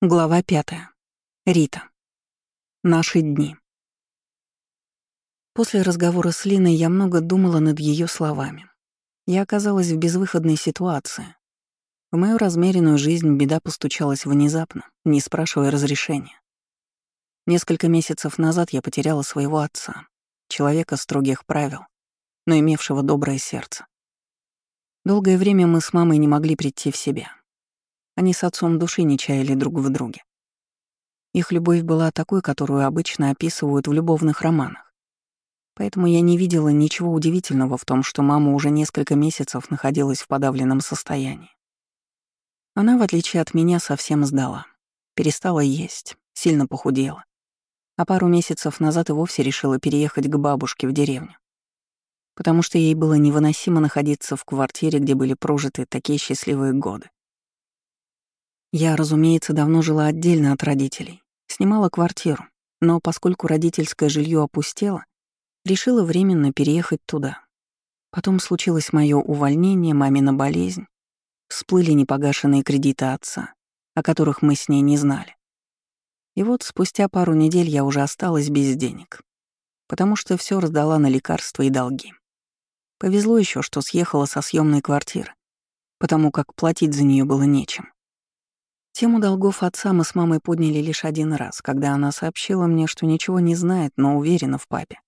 Глава пятая. Рита. Наши дни. После разговора с Линой я много думала над ее словами. Я оказалась в безвыходной ситуации. В мою размеренную жизнь беда постучалась внезапно, не спрашивая разрешения. Несколько месяцев назад я потеряла своего отца, человека строгих правил, но имевшего доброе сердце. Долгое время мы с мамой не могли прийти в себя. Они с отцом души не чаяли друг в друге. Их любовь была такой, которую обычно описывают в любовных романах. Поэтому я не видела ничего удивительного в том, что мама уже несколько месяцев находилась в подавленном состоянии. Она, в отличие от меня, совсем сдала. Перестала есть, сильно похудела. А пару месяцев назад и вовсе решила переехать к бабушке в деревню. Потому что ей было невыносимо находиться в квартире, где были прожиты такие счастливые годы. Я, разумеется, давно жила отдельно от родителей, снимала квартиру, но поскольку родительское жилье опустело, решила временно переехать туда. Потом случилось мое увольнение, мамина болезнь, всплыли непогашенные кредиты отца, о которых мы с ней не знали. И вот спустя пару недель я уже осталась без денег, потому что все раздала на лекарства и долги. Повезло еще, что съехала со съемной квартиры, потому как платить за нее было нечем. Тему долгов отца мы с мамой подняли лишь один раз, когда она сообщила мне, что ничего не знает, но уверена в папе.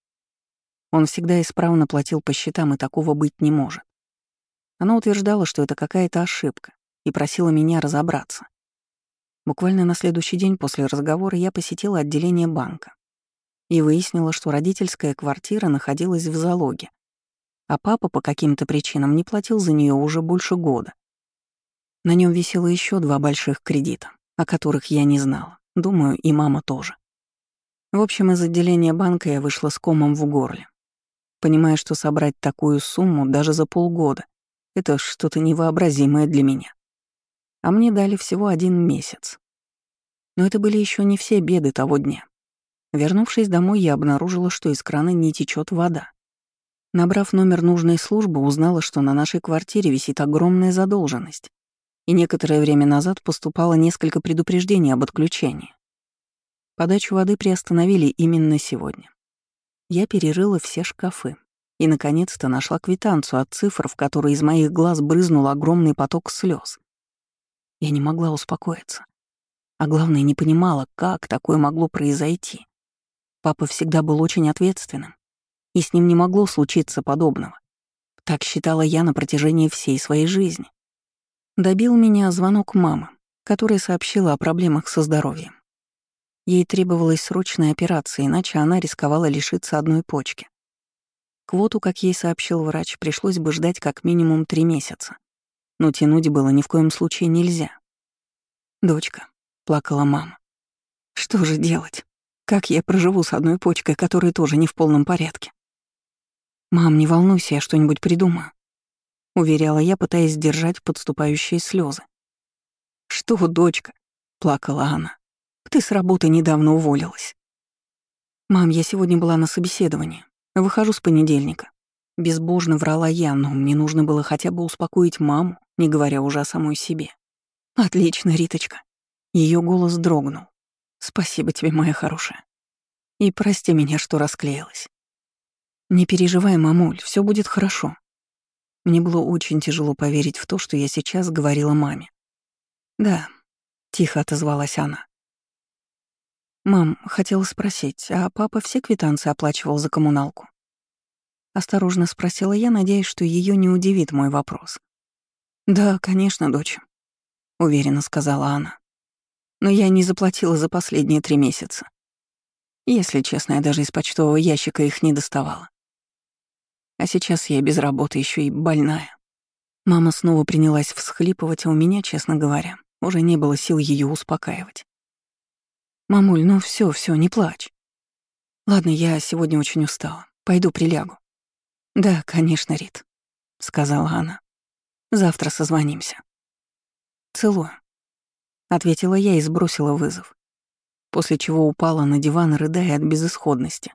Он всегда исправно платил по счетам, и такого быть не может. Она утверждала, что это какая-то ошибка, и просила меня разобраться. Буквально на следующий день после разговора я посетила отделение банка и выяснила, что родительская квартира находилась в залоге, а папа по каким-то причинам не платил за нее уже больше года. На нем висело еще два больших кредита, о которых я не знала. Думаю, и мама тоже. В общем, из отделения банка я вышла с комом в горле. Понимая, что собрать такую сумму даже за полгода — это что-то невообразимое для меня. А мне дали всего один месяц. Но это были еще не все беды того дня. Вернувшись домой, я обнаружила, что из крана не течет вода. Набрав номер нужной службы, узнала, что на нашей квартире висит огромная задолженность и некоторое время назад поступало несколько предупреждений об отключении. Подачу воды приостановили именно сегодня. Я перерыла все шкафы и, наконец-то, нашла квитанцию от цифр, в которой из моих глаз брызнул огромный поток слез. Я не могла успокоиться. А главное, не понимала, как такое могло произойти. Папа всегда был очень ответственным, и с ним не могло случиться подобного. Так считала я на протяжении всей своей жизни. Добил меня звонок мамы, которая сообщила о проблемах со здоровьем. Ей требовалась срочная операция, иначе она рисковала лишиться одной почки. Квоту, как ей сообщил врач, пришлось бы ждать как минимум три месяца. Но тянуть было ни в коем случае нельзя. «Дочка», — плакала мама, — «что же делать? Как я проживу с одной почкой, которая тоже не в полном порядке?» «Мам, не волнуйся, я что-нибудь придумаю. — уверяла я, пытаясь сдержать подступающие слезы. «Что, дочка?» — плакала она. «Ты с работы недавно уволилась». «Мам, я сегодня была на собеседовании. Выхожу с понедельника». Безбожно врала я, но мне нужно было хотя бы успокоить маму, не говоря уже о самой себе. «Отлично, Риточка». Ее голос дрогнул. «Спасибо тебе, моя хорошая. И прости меня, что расклеилась. Не переживай, мамуль, все будет хорошо. Мне было очень тяжело поверить в то, что я сейчас говорила маме. «Да», — тихо отозвалась она. «Мам, хотела спросить, а папа все квитанции оплачивал за коммуналку?» Осторожно спросила я, надеясь, что ее не удивит мой вопрос. «Да, конечно, дочь», — уверенно сказала она. «Но я не заплатила за последние три месяца. Если честно, я даже из почтового ящика их не доставала. А сейчас я без работы еще и больная. Мама снова принялась всхлипывать, а у меня, честно говоря, уже не было сил ее успокаивать. «Мамуль, ну все, все, не плачь. Ладно, я сегодня очень устала. Пойду прилягу». «Да, конечно, Рит», — сказала она. «Завтра созвонимся». «Целую», — ответила я и сбросила вызов, после чего упала на диван, рыдая от безысходности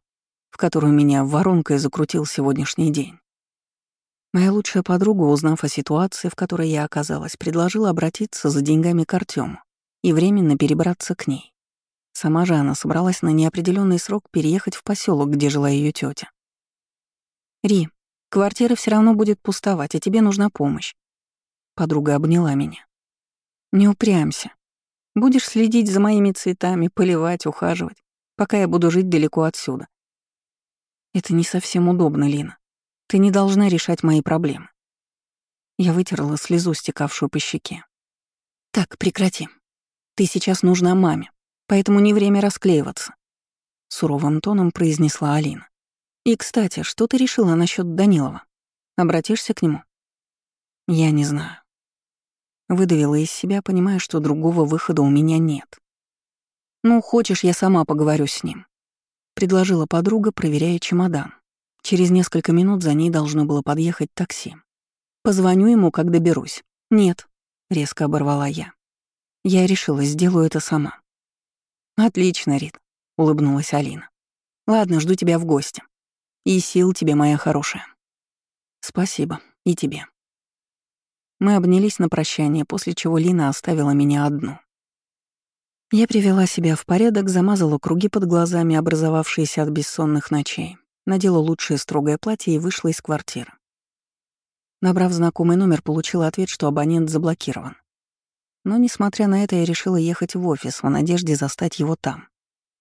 в которую меня воронкой закрутил сегодняшний день. Моя лучшая подруга, узнав о ситуации, в которой я оказалась, предложила обратиться за деньгами к Артему и временно перебраться к ней. Сама же она собралась на неопределенный срок переехать в поселок, где жила ее тетя. «Ри, квартира все равно будет пустовать, а тебе нужна помощь». Подруга обняла меня. «Не упрямься. Будешь следить за моими цветами, поливать, ухаживать, пока я буду жить далеко отсюда. Это не совсем удобно, Лина. Ты не должна решать мои проблемы. Я вытерла слезу, стекавшую по щеке. Так, прекрати. Ты сейчас нужна маме, поэтому не время расклеиваться. Суровым тоном произнесла Алина. И, кстати, что ты решила насчет Данилова? Обратишься к нему? Я не знаю. Выдавила из себя, понимая, что другого выхода у меня нет. «Ну, хочешь, я сама поговорю с ним предложила подруга, проверяя чемодан. Через несколько минут за ней должно было подъехать такси. Позвоню ему, как доберусь. Нет, резко оборвала я. Я решила, сделаю это сама. Отлично, Рит, улыбнулась Алина. Ладно, жду тебя в гости. И сил тебе, моя хорошая. Спасибо, и тебе. Мы обнялись на прощание, после чего Лина оставила меня одну. Я привела себя в порядок, замазала круги под глазами, образовавшиеся от бессонных ночей, надела лучшее строгое платье и вышла из квартиры. Набрав знакомый номер, получила ответ, что абонент заблокирован. Но, несмотря на это, я решила ехать в офис в надежде застать его там.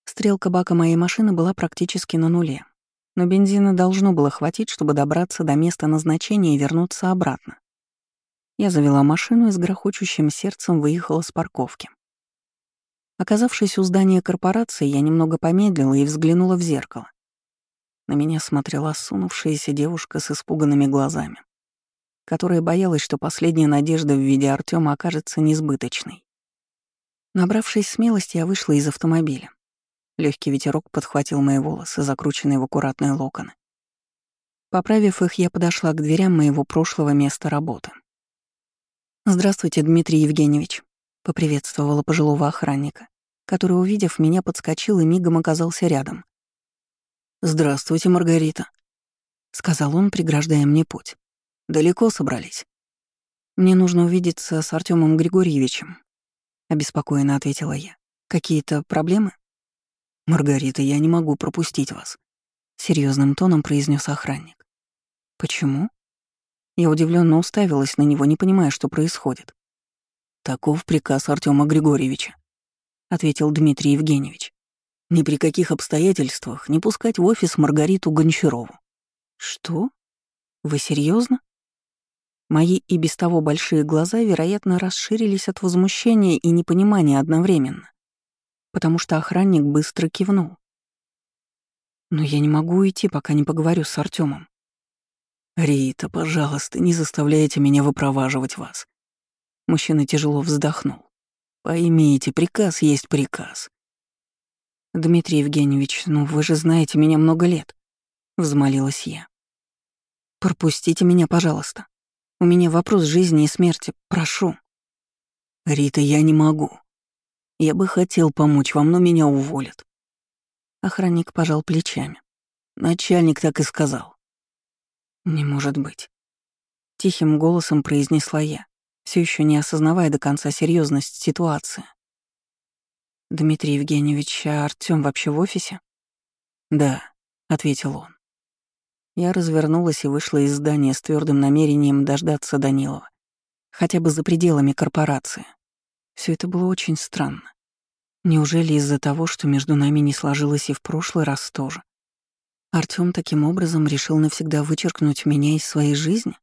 Стрелка бака моей машины была практически на нуле, но бензина должно было хватить, чтобы добраться до места назначения и вернуться обратно. Я завела машину и с грохочущим сердцем выехала с парковки. Оказавшись у здания корпорации, я немного помедлила и взглянула в зеркало. На меня смотрела сунувшаяся девушка с испуганными глазами, которая боялась, что последняя надежда в виде Артема окажется несбыточной. Набравшись смелости, я вышла из автомобиля. Легкий ветерок подхватил мои волосы, закрученные в аккуратные локоны. Поправив их, я подошла к дверям моего прошлого места работы. «Здравствуйте, Дмитрий Евгеньевич», — поприветствовала пожилого охранника, который, увидев меня, подскочил и мигом оказался рядом. «Здравствуйте, Маргарита», — сказал он, преграждая мне путь. «Далеко собрались?» «Мне нужно увидеться с Артемом Григорьевичем», — обеспокоенно ответила я. «Какие-то проблемы?» «Маргарита, я не могу пропустить вас», — серьезным тоном произнес охранник. «Почему?» Я удивленно уставилась на него, не понимая, что происходит. «Таков приказ Артема Григорьевича», — ответил Дмитрий Евгеньевич. «Ни при каких обстоятельствах не пускать в офис Маргариту Гончарову». «Что? Вы серьезно? Мои и без того большие глаза, вероятно, расширились от возмущения и непонимания одновременно, потому что охранник быстро кивнул. «Но я не могу уйти, пока не поговорю с Артемом. «Рита, пожалуйста, не заставляйте меня выпроваживать вас. Мужчина тяжело вздохнул. «Поймите, приказ есть приказ». «Дмитрий Евгеньевич, ну вы же знаете меня много лет», — взмолилась я. «Пропустите меня, пожалуйста. У меня вопрос жизни и смерти. Прошу». «Рита, я не могу. Я бы хотел помочь вам, но меня уволят». Охранник пожал плечами. Начальник так и сказал. «Не может быть». Тихим голосом произнесла я, все еще не осознавая до конца серьезность ситуации. «Дмитрий Евгеньевич, а Артём вообще в офисе?» «Да», — ответил он. Я развернулась и вышла из здания с твердым намерением дождаться Данилова, хотя бы за пределами корпорации. Все это было очень странно. Неужели из-за того, что между нами не сложилось и в прошлый раз тоже? Артём таким образом решил навсегда вычеркнуть меня из своей жизни?